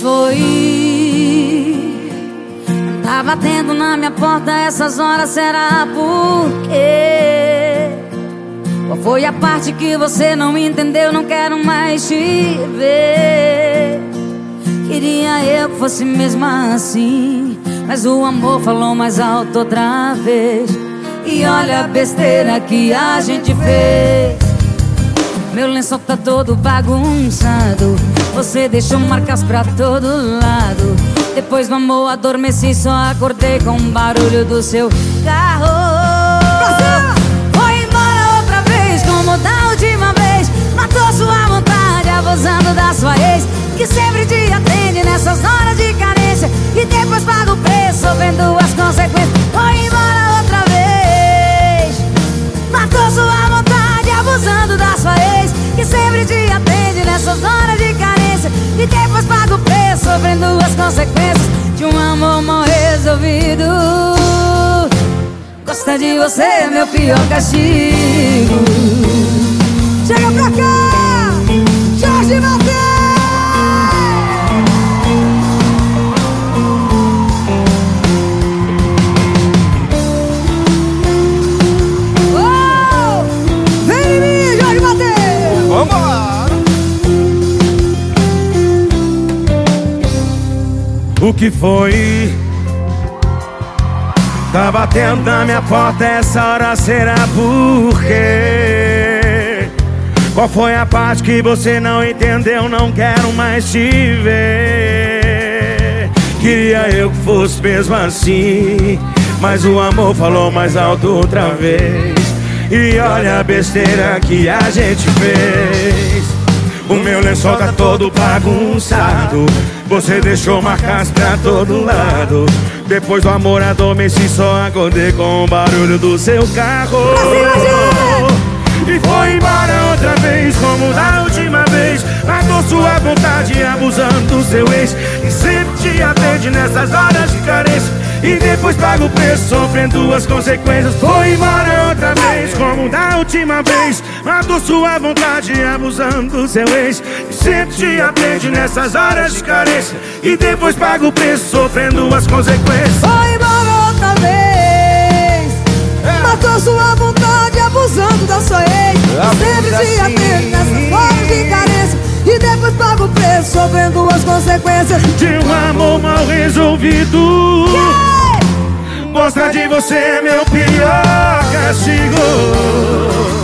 foi? Tá batendo na minha porta essas horas, será por quê? Qual foi a parte que você não entendeu? Não quero mais te ver. Queria eu que fosse mesmo assim, mas o amor falou mais alto outra vez. E olha a besteira que a gente fez. Meu lençol tá todo bagunçado. Você deixou marcas pra todo lado. Depois do amor adormeci, só acordei com o barulho do seu carro. Foi embora outra vez, como da última vez. Matou sua vontade, abusando da sua ex. Que sempre te atende nessas horas de carência. E depois paga o preço, sofrendo nessas horas de carência. E depois paga o preço, sofrendo as consequências de um amor mal resolvido. Gostar de você é meu pior castigo. O que foi? Tá batendo na minha porta essa hora, será por quê? Qual foi a parte que você não entendeu? Não quero mais te ver. Queria eu que fosse mesmo assim. Mas o amor falou mais alto outra vez. E olha a besteira que a gente fez. O meu lençol tá todo bagunçado. Você deixou marcas pra todo lado. Depois do amor adormeci, só acordei com o barulho do seu carro. E foi embora outra vez, como da última vez. Matou sua vontade, abusando do seu ex. E sempre te atende nessas horas de carência. E depois paga o preço, sofrendo as consequências. Foi embora outra vez, como da última vez. Matou sua vontade, abusando do seu ex. E sempre te atende nessas horas de carência. E depois paga o preço, sofrendo as consequências. Foi embora outra vez Matou sua vontade abusando da sua ex Sempre te atende nessas horas de carência E depois paga o preço sofrendo as consequências De um amor mal resolvido gostar de você é meu pior castigo.